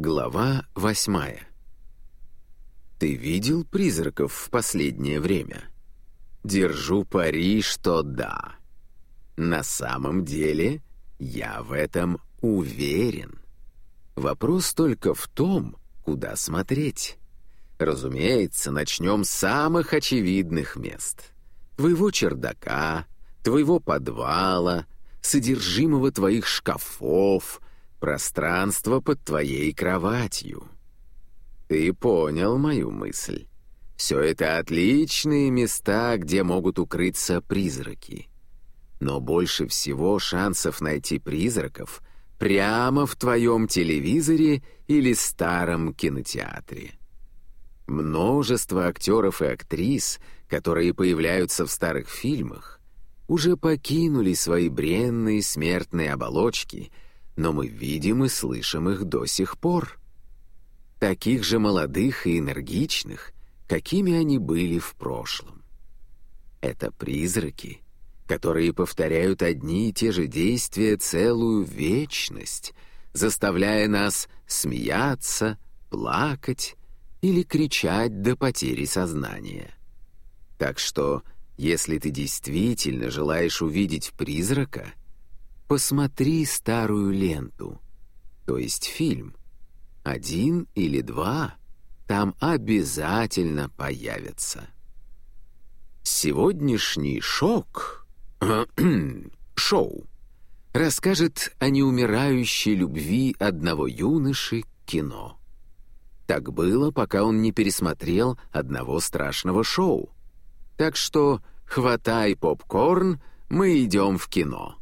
Глава восьмая. Ты видел призраков в последнее время? Держу пари, что да. На самом деле, я в этом уверен. Вопрос только в том, куда смотреть. Разумеется, начнем с самых очевидных мест. Твоего чердака, твоего подвала, содержимого твоих шкафов — Пространство под твоей кроватью. Ты понял мою мысль. Все это отличные места, где могут укрыться призраки. Но больше всего шансов найти призраков прямо в твоем телевизоре или старом кинотеатре. Множество актеров и актрис, которые появляются в старых фильмах, уже покинули свои бренные смертные оболочки — но мы видим и слышим их до сих пор. Таких же молодых и энергичных, какими они были в прошлом. Это призраки, которые повторяют одни и те же действия целую вечность, заставляя нас смеяться, плакать или кричать до потери сознания. Так что, если ты действительно желаешь увидеть призрака — Посмотри старую ленту, то есть фильм. Один или два там обязательно появятся. Сегодняшний шок, шоу, расскажет о неумирающей любви одного юноши к кино. Так было, пока он не пересмотрел одного страшного шоу. Так что хватай попкорн, мы идем в кино.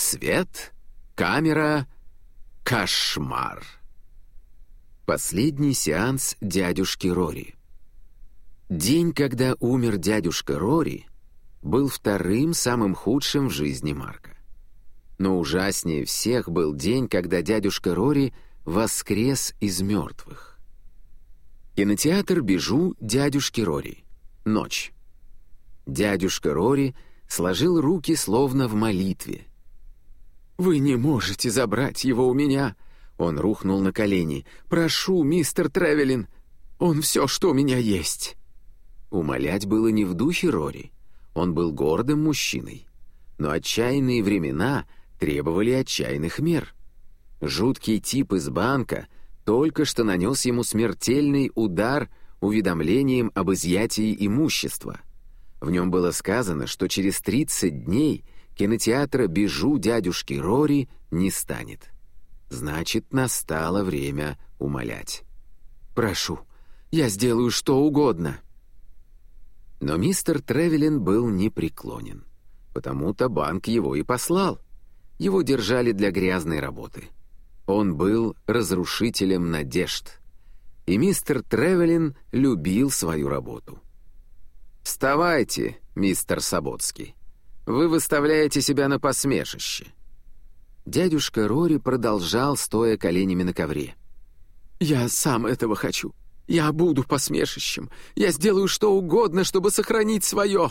Свет, камера, кошмар. Последний сеанс дядюшки Рори. День, когда умер дядюшка Рори, был вторым самым худшим в жизни Марка. Но ужаснее всех был день, когда дядюшка Рори воскрес из мертвых. Кинотеатр «Бежу» дядюшки Рори. Ночь. Дядюшка Рори сложил руки словно в молитве. «Вы не можете забрать его у меня!» Он рухнул на колени. «Прошу, мистер Тревелин, он все, что у меня есть!» Умолять было не в духе Рори. Он был гордым мужчиной. Но отчаянные времена требовали отчаянных мер. Жуткий тип из банка только что нанес ему смертельный удар уведомлением об изъятии имущества. В нем было сказано, что через 30 дней — кинотеатра «Бежу» дядюшки Рори не станет. Значит, настало время умолять. «Прошу, я сделаю что угодно». Но мистер Тревелин был непреклонен. Потому-то банк его и послал. Его держали для грязной работы. Он был разрушителем надежд. И мистер Тревелин любил свою работу. «Вставайте, мистер Саботский. Вы выставляете себя на посмешище». Дядюшка Рори продолжал, стоя коленями на ковре. «Я сам этого хочу. Я буду посмешищем. Я сделаю что угодно, чтобы сохранить свое».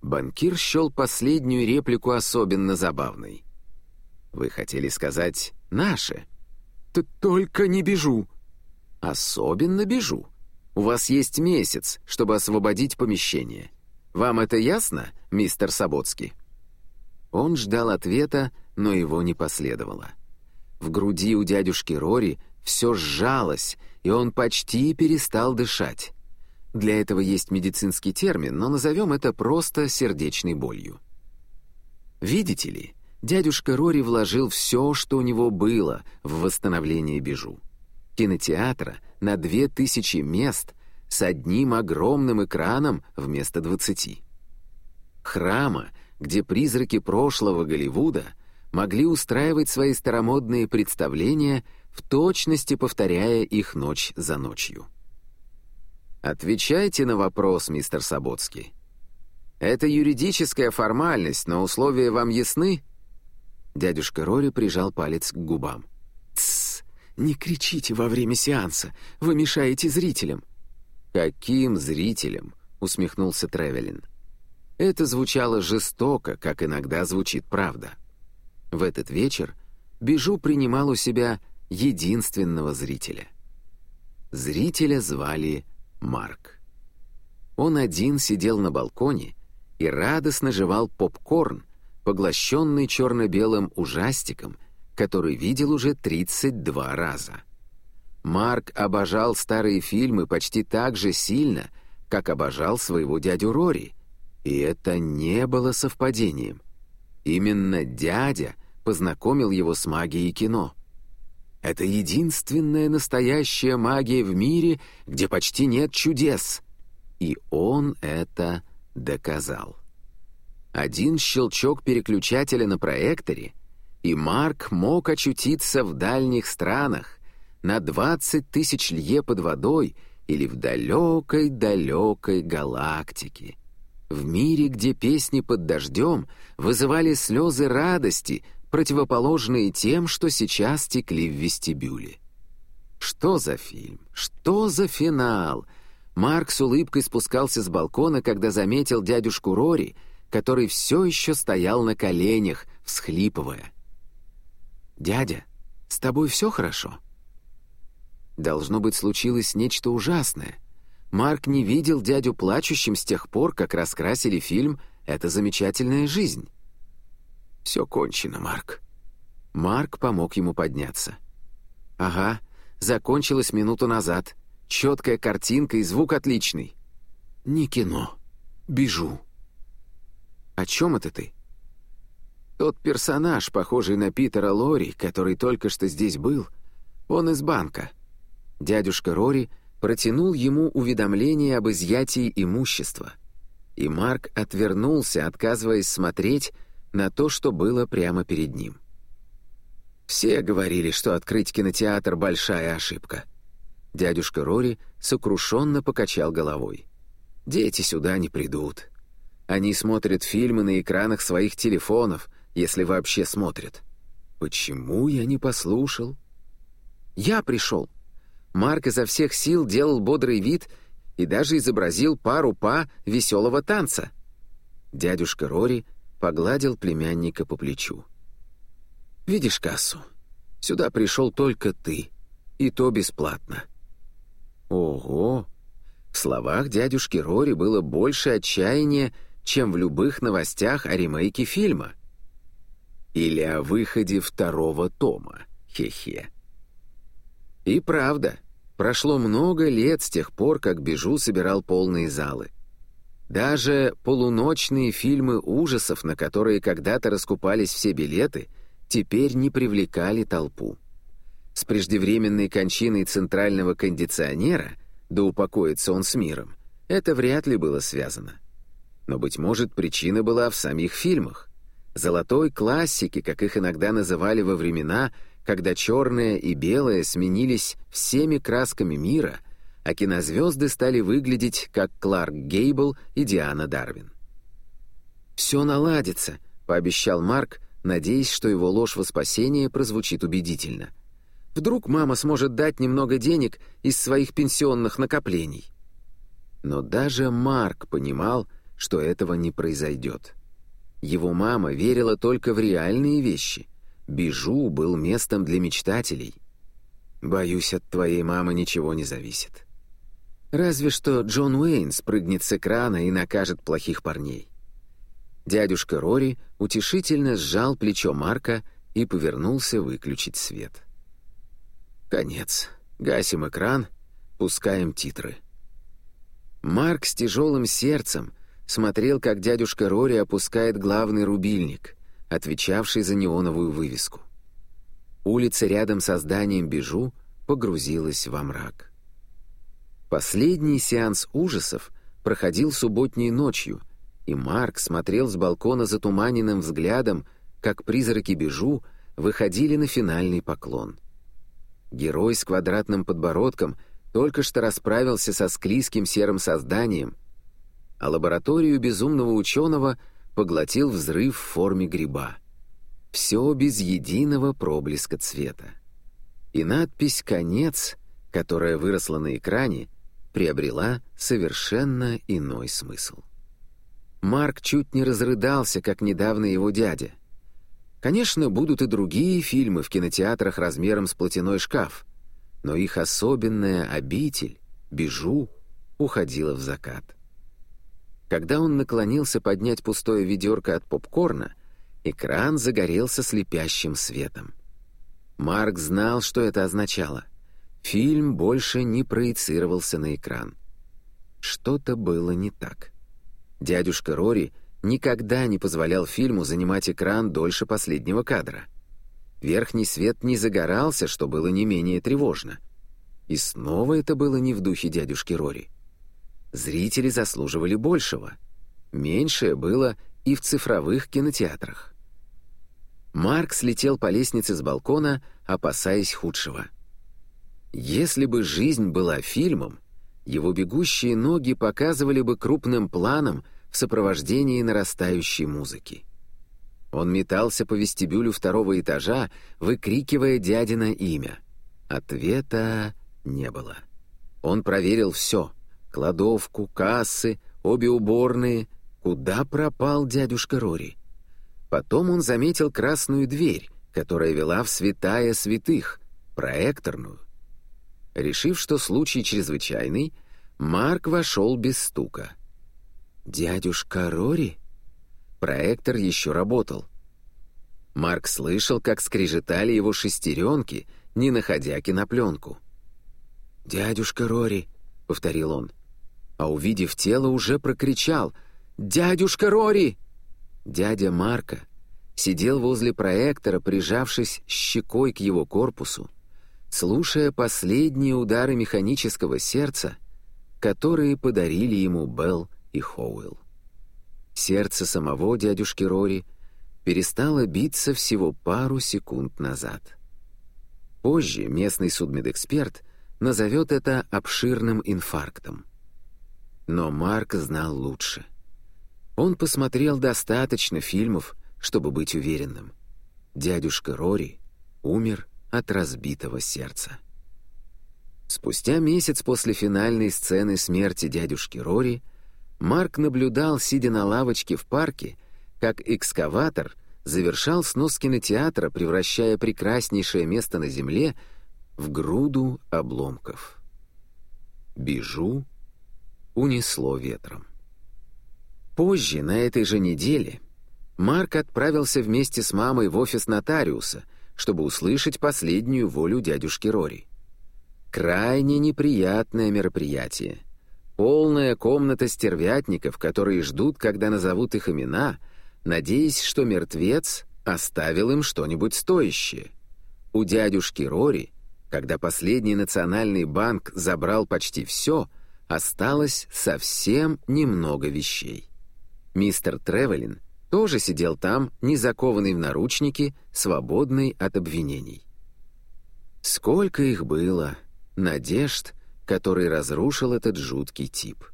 Банкир счел последнюю реплику особенно забавной. «Вы хотели сказать «наше»?» Т «Только не бежу». «Особенно бежу. У вас есть месяц, чтобы освободить помещение. Вам это ясно, мистер Саботский?» Он ждал ответа, но его не последовало. В груди у дядюшки Рори все сжалось, и он почти перестал дышать. Для этого есть медицинский термин, но назовем это просто сердечной болью. Видите ли, дядюшка Рори вложил все, что у него было, в восстановление Бежу. Кинотеатра на две тысячи мест с одним огромным экраном вместо двадцати. Храма, где призраки прошлого Голливуда могли устраивать свои старомодные представления, в точности повторяя их ночь за ночью. Отвечайте на вопрос, мистер Саботский. Это юридическая формальность, но условия вам ясны? Дядюшка Рори прижал палец к губам. «Тссс! Не кричите во время сеанса! Вы мешаете зрителям!» «Каким зрителям?» — усмехнулся Тревелин. Это звучало жестоко, как иногда звучит правда. В этот вечер Бежу принимал у себя единственного зрителя. Зрителя звали Марк. Он один сидел на балконе и радостно жевал попкорн, поглощенный черно-белым ужастиком, который видел уже 32 раза. Марк обожал старые фильмы почти так же сильно, как обожал своего дядю Рори, и это не было совпадением. Именно дядя познакомил его с магией кино. Это единственная настоящая магия в мире, где почти нет чудес. И он это доказал. Один щелчок переключателя на проекторе, и Марк мог очутиться в дальних странах, на 20 тысяч лье под водой или в далекой-далекой галактике. В мире, где песни под дождем вызывали слезы радости, противоположные тем, что сейчас текли в вестибюле. Что за фильм? Что за финал? Марк с улыбкой спускался с балкона, когда заметил дядюшку Рори, который все еще стоял на коленях, всхлипывая. «Дядя, с тобой все хорошо?» Должно быть, случилось нечто ужасное. Марк не видел дядю плачущим с тех пор, как раскрасили фильм «Это замечательная жизнь». «Все кончено, Марк». Марк помог ему подняться. «Ага, закончилось минуту назад. Четкая картинка и звук отличный». «Не кино. Бежу». «О чем это ты?» «Тот персонаж, похожий на Питера Лори, который только что здесь был, он из банка». Дядюшка Рори протянул ему уведомление об изъятии имущества. И Марк отвернулся, отказываясь смотреть на то, что было прямо перед ним. Все говорили, что открыть кинотеатр — большая ошибка. Дядюшка Рори сокрушенно покачал головой. «Дети сюда не придут. Они смотрят фильмы на экранах своих телефонов, если вообще смотрят. Почему я не послушал?» «Я пришел», Марк изо всех сил делал бодрый вид и даже изобразил пару па веселого танца. Дядюшка Рори погладил племянника по плечу. «Видишь кассу? Сюда пришел только ты, и то бесплатно». «Ого!» В словах дядюшки Рори было больше отчаяния, чем в любых новостях о ремейке фильма. Или о выходе второго тома. Хе-хе. И правда, прошло много лет с тех пор, как Бежу собирал полные залы. Даже полуночные фильмы ужасов, на которые когда-то раскупались все билеты, теперь не привлекали толпу. С преждевременной кончиной центрального кондиционера, да упокоится он с миром, это вряд ли было связано. Но, быть может, причина была в самих фильмах. Золотой классики, как их иногда называли во времена, когда черное и белое сменились всеми красками мира, а кинозвезды стали выглядеть как Кларк Гейбл и Диана Дарвин. «Все наладится», — пообещал Марк, надеясь, что его ложь во спасение прозвучит убедительно. «Вдруг мама сможет дать немного денег из своих пенсионных накоплений?» Но даже Марк понимал, что этого не произойдет. Его мама верила только в реальные вещи, Бижу был местом для мечтателей. Боюсь, от твоей мамы ничего не зависит. Разве что Джон Уэйн спрыгнет с экрана и накажет плохих парней. Дядюшка Рори утешительно сжал плечо Марка и повернулся выключить свет. Конец. Гасим экран, пускаем титры. Марк с тяжелым сердцем смотрел, как дядюшка Рори опускает главный рубильник — отвечавший за неоновую вывеску. Улица рядом со зданием Бежу погрузилась во мрак. Последний сеанс ужасов проходил субботней ночью, и Марк смотрел с балкона затуманенным взглядом, как призраки Бежу выходили на финальный поклон. Герой с квадратным подбородком только что расправился со склизким серым созданием, а лабораторию безумного ученого — поглотил взрыв в форме гриба. Все без единого проблеска цвета. И надпись «Конец», которая выросла на экране, приобрела совершенно иной смысл. Марк чуть не разрыдался, как недавно его дядя. Конечно, будут и другие фильмы в кинотеатрах размером с платяной шкаф, но их особенная обитель, бежу, уходила в закат. Когда он наклонился поднять пустое ведерко от попкорна, экран загорелся слепящим светом. Марк знал, что это означало. Фильм больше не проецировался на экран. Что-то было не так. Дядюшка Рори никогда не позволял фильму занимать экран дольше последнего кадра. Верхний свет не загорался, что было не менее тревожно. И снова это было не в духе дядюшки Рори. Зрители заслуживали большего. Меньшее было и в цифровых кинотеатрах. Марк слетел по лестнице с балкона, опасаясь худшего. Если бы жизнь была фильмом, его бегущие ноги показывали бы крупным планом в сопровождении нарастающей музыки. Он метался по вестибюлю второго этажа, выкрикивая дядина имя. Ответа не было. Он проверил все — кладовку, кассы, обе уборные. Куда пропал дядюшка Рори? Потом он заметил красную дверь, которая вела в святая святых, проекторную. Решив, что случай чрезвычайный, Марк вошел без стука. «Дядюшка Рори?» Проектор еще работал. Марк слышал, как скрежетали его шестеренки, не находя кинопленку. «Дядюшка Рори», — повторил он, а, увидев тело, уже прокричал «Дядюшка Рори!» Дядя Марка сидел возле проектора, прижавшись щекой к его корпусу, слушая последние удары механического сердца, которые подарили ему Белл и Хоуэлл. Сердце самого дядюшки Рори перестало биться всего пару секунд назад. Позже местный судмедэксперт назовет это обширным инфарктом. Но Марк знал лучше. Он посмотрел достаточно фильмов, чтобы быть уверенным. Дядюшка Рори умер от разбитого сердца. Спустя месяц после финальной сцены смерти дядюшки Рори Марк наблюдал, сидя на лавочке в парке, как экскаватор завершал снос кинотеатра, превращая прекраснейшее место на земле в груду обломков. «Бежу» унесло ветром. Позже, на этой же неделе, Марк отправился вместе с мамой в офис нотариуса, чтобы услышать последнюю волю дядюшки Рори. Крайне неприятное мероприятие. Полная комната стервятников, которые ждут, когда назовут их имена, надеясь, что мертвец оставил им что-нибудь стоящее. У дядюшки Рори, когда последний национальный банк забрал почти все, осталось совсем немного вещей. Мистер Тревелин тоже сидел там, не закованный в наручники, свободный от обвинений. Сколько их было, надежд, который разрушил этот жуткий тип.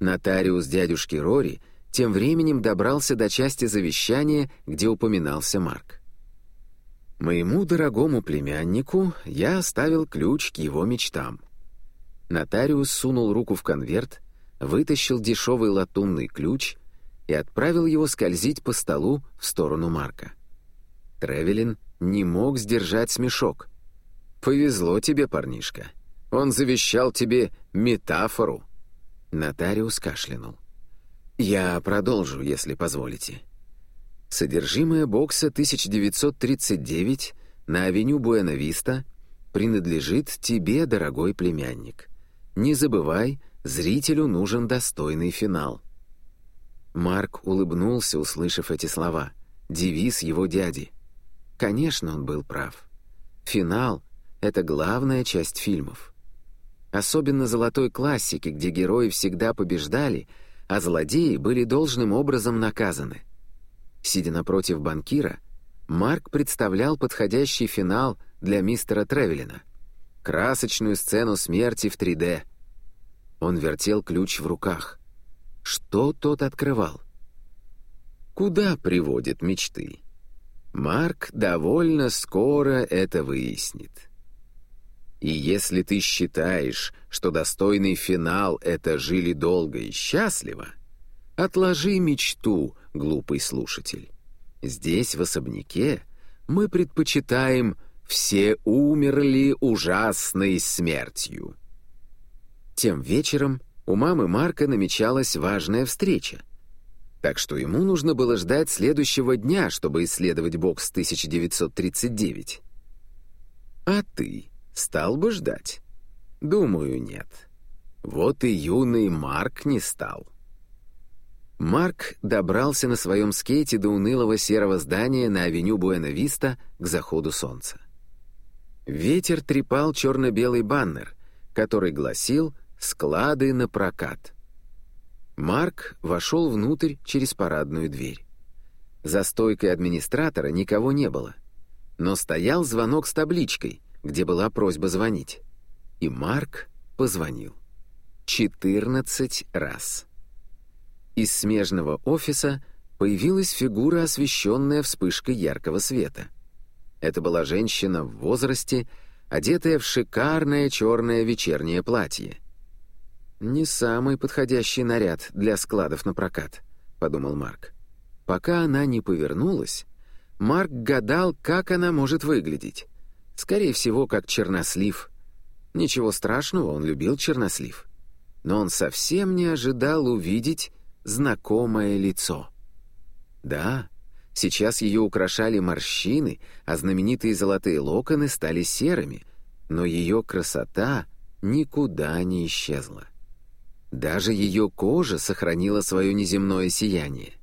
Нотариус дядюшки Рори тем временем добрался до части завещания, где упоминался Марк. «Моему дорогому племяннику я оставил ключ к его мечтам». Нотариус сунул руку в конверт, вытащил дешевый латунный ключ и отправил его скользить по столу в сторону Марка. Тревелин не мог сдержать смешок. «Повезло тебе, парнишка. Он завещал тебе метафору». Нотариус кашлянул. «Я продолжу, если позволите». Содержимое бокса 1939 на авеню Буэна-Виста принадлежит тебе, дорогой племянник. Не забывай, зрителю нужен достойный финал. Марк улыбнулся, услышав эти слова. Девиз его дяди. Конечно, он был прав. Финал — это главная часть фильмов. Особенно золотой классики, где герои всегда побеждали, а злодеи были должным образом наказаны. Сидя напротив банкира, Марк представлял подходящий финал для мистера Тревелина. Красочную сцену смерти в 3D. Он вертел ключ в руках. Что тот открывал? Куда приводят мечты? Марк довольно скоро это выяснит. И если ты считаешь, что достойный финал — это жили долго и счастливо, отложи мечту, глупый слушатель. Здесь, в особняке, мы предпочитаем «все умерли ужасной смертью». Тем вечером у мамы Марка намечалась важная встреча. Так что ему нужно было ждать следующего дня, чтобы исследовать бокс 1939. А ты стал бы ждать? Думаю, нет. Вот и юный Марк не стал. Марк добрался на своем скейте до унылого серого здания на авеню Буэна-Виста к заходу солнца. Ветер трепал черно-белый баннер, который гласил «Склады на прокат». Марк вошел внутрь через парадную дверь. За стойкой администратора никого не было, но стоял звонок с табличкой, где была просьба звонить. И Марк позвонил. 14 раз. Из смежного офиса появилась фигура, освещенная вспышкой яркого света. Это была женщина в возрасте, одетая в шикарное черное вечернее платье. «Не самый подходящий наряд для складов на прокат», — подумал Марк. Пока она не повернулась, Марк гадал, как она может выглядеть. Скорее всего, как чернослив. Ничего страшного, он любил чернослив. Но он совсем не ожидал увидеть знакомое лицо. Да, сейчас ее украшали морщины, а знаменитые золотые локоны стали серыми, но ее красота никуда не исчезла. Даже ее кожа сохранила свое неземное сияние.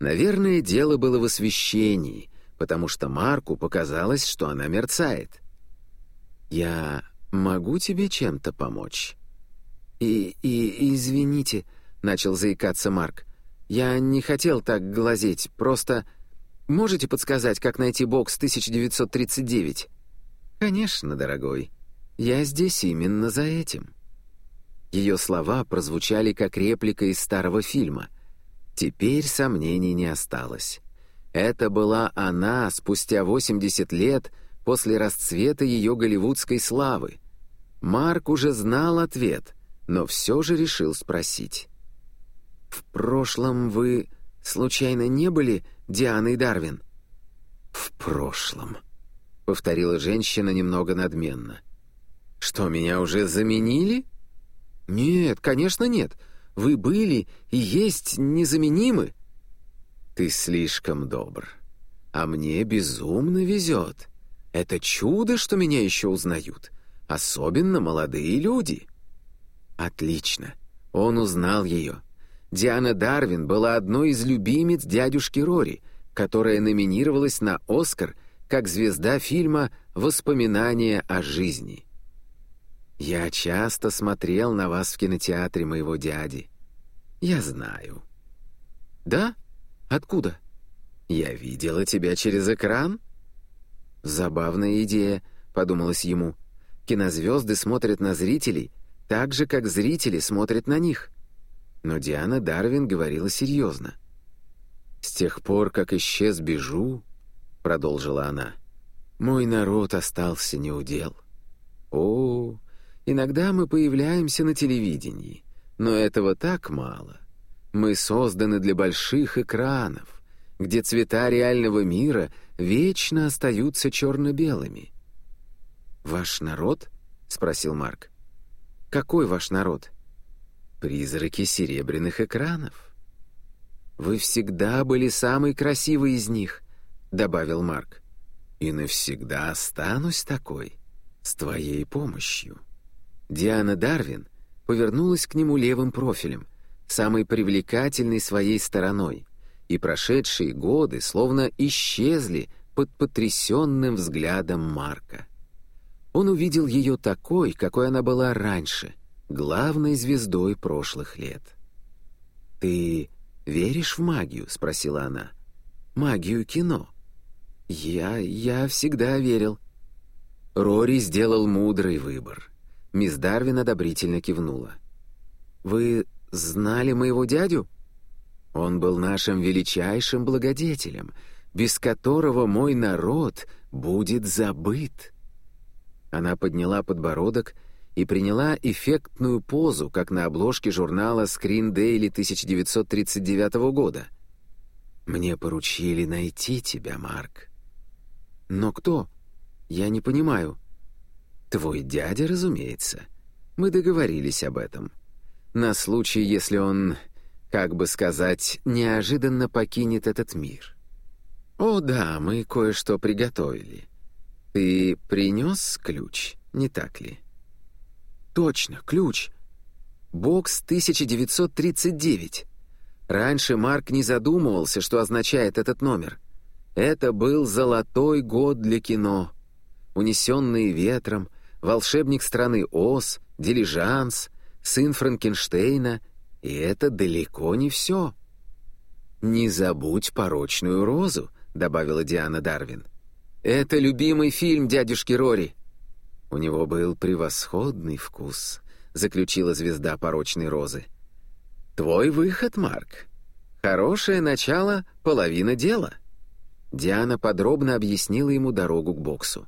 Наверное, дело было в освещении, потому что Марку показалось, что она мерцает. «Я могу тебе чем-то помочь?» «И... и... извините», — начал заикаться Марк. «Я не хотел так глазеть, просто... Можете подсказать, как найти бокс 1939?» «Конечно, дорогой. Я здесь именно за этим». Ее слова прозвучали как реплика из старого фильма. Теперь сомнений не осталось. Это была она спустя 80 лет после расцвета ее голливудской славы. Марк уже знал ответ, но все же решил спросить. «В прошлом вы, случайно, не были Дианой Дарвин?» «В прошлом», — повторила женщина немного надменно. «Что, меня уже заменили?» «Нет, конечно нет. Вы были и есть незаменимы». «Ты слишком добр. А мне безумно везет. Это чудо, что меня еще узнают. Особенно молодые люди». «Отлично. Он узнал ее. Диана Дарвин была одной из любимец дядюшки Рори, которая номинировалась на «Оскар» как звезда фильма «Воспоминания о жизни». «Я часто смотрел на вас в кинотеатре моего дяди. Я знаю». «Да? Откуда?» «Я видела тебя через экран?» «Забавная идея», — подумалось ему. «Кинозвезды смотрят на зрителей так же, как зрители смотрят на них». Но Диана Дарвин говорила серьезно. «С тех пор, как исчез Бежу», — продолжила она, — «мой народ остался неудел. О, иногда мы появляемся на телевидении, но этого так мало. Мы созданы для больших экранов, где цвета реального мира вечно остаются черно-белыми». «Ваш народ?» — спросил Марк. «Какой ваш народ?» Призраки серебряных экранов. «Вы всегда были самый красивый из них», — добавил Марк. «И навсегда останусь такой, с твоей помощью». Диана Дарвин повернулась к нему левым профилем, самой привлекательной своей стороной, и прошедшие годы словно исчезли под потрясенным взглядом Марка. Он увидел ее такой, какой она была раньше, главной звездой прошлых лет. «Ты веришь в магию?» — спросила она. «Магию кино». «Я... я всегда верил». Рори сделал мудрый выбор. Мисс Дарвин одобрительно кивнула. «Вы знали моего дядю?» «Он был нашим величайшим благодетелем, без которого мой народ будет забыт». Она подняла подбородок и приняла эффектную позу, как на обложке журнала Screen Daily 1939 года. Мне поручили найти тебя, Марк». «Но кто? Я не понимаю». «Твой дядя, разумеется. Мы договорились об этом. На случай, если он, как бы сказать, неожиданно покинет этот мир». «О да, мы кое-что приготовили. Ты принес ключ, не так ли?» «Точно, ключ. Бокс 1939. Раньше Марк не задумывался, что означает этот номер. Это был золотой год для кино. «Унесенные ветром», «Волшебник страны Оз», «Дилижанс», «Сын Франкенштейна» — и это далеко не все. «Не забудь порочную розу», — добавила Диана Дарвин. «Это любимый фильм дядюшки Рори». У него был превосходный вкус, заключила звезда порочной розы. «Твой выход, Марк. Хорошее начало — половина дела». Диана подробно объяснила ему дорогу к боксу.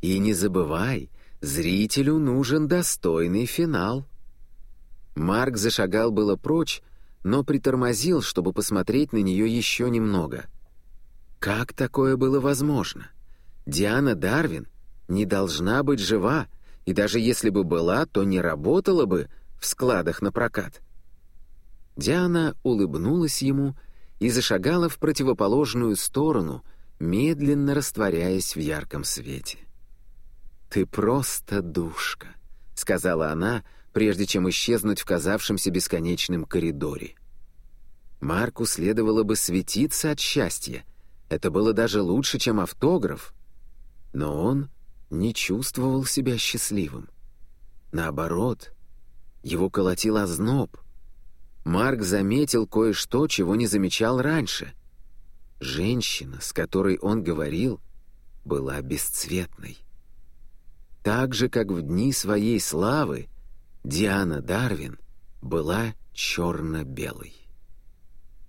«И не забывай, зрителю нужен достойный финал». Марк зашагал было прочь, но притормозил, чтобы посмотреть на нее еще немного. Как такое было возможно? Диана Дарвин не должна быть жива, и даже если бы была, то не работала бы в складах на прокат. Диана улыбнулась ему и зашагала в противоположную сторону, медленно растворяясь в ярком свете. «Ты просто душка», — сказала она, прежде чем исчезнуть в казавшемся бесконечном коридоре. Марку следовало бы светиться от счастья. Это было даже лучше, чем автограф. Но он не чувствовал себя счастливым. Наоборот, его колотил озноб. Марк заметил кое-что, чего не замечал раньше. Женщина, с которой он говорил, была бесцветной. Так же, как в дни своей славы, Диана Дарвин была черно-белой.